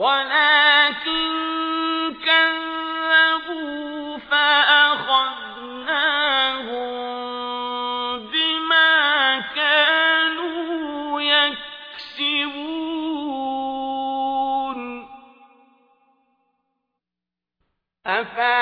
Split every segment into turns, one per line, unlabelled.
ولكن كذبوا فأخذناهم بما كانوا يكسبون. أفا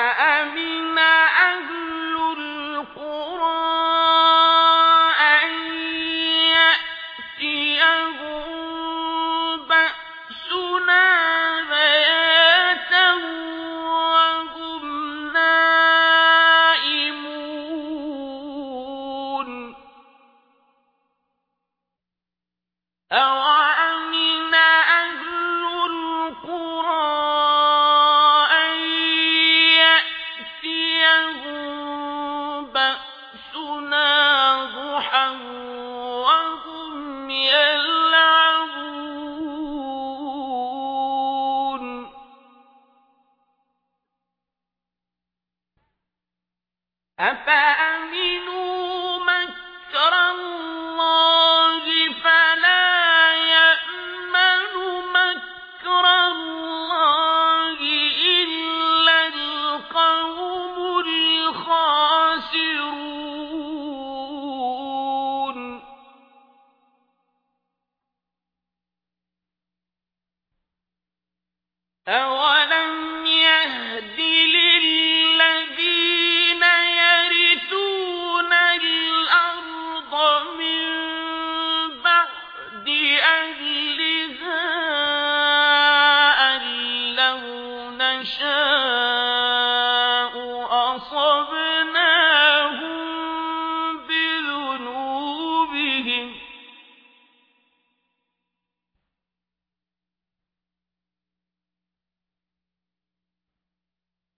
أفأمن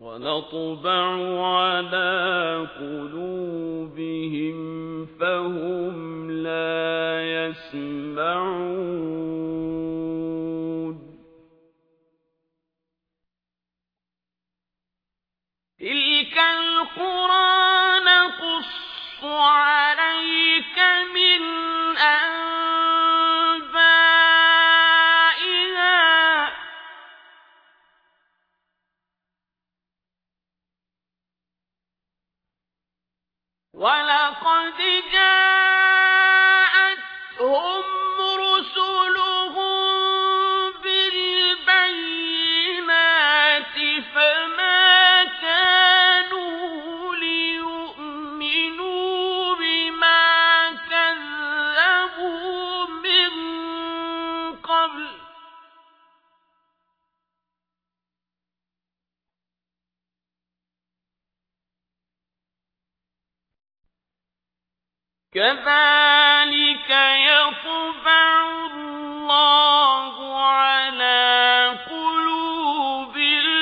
ونطبع على قلوبهم فهم لا يسمعون ولقد جاءتهم كذلك يطبع الله على قلوب الكافرين.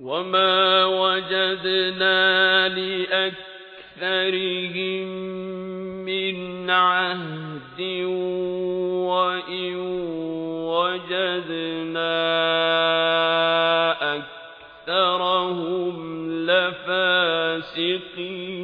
وما وجدنا لأكثرهم من عهد وإن وجدنا فاسقين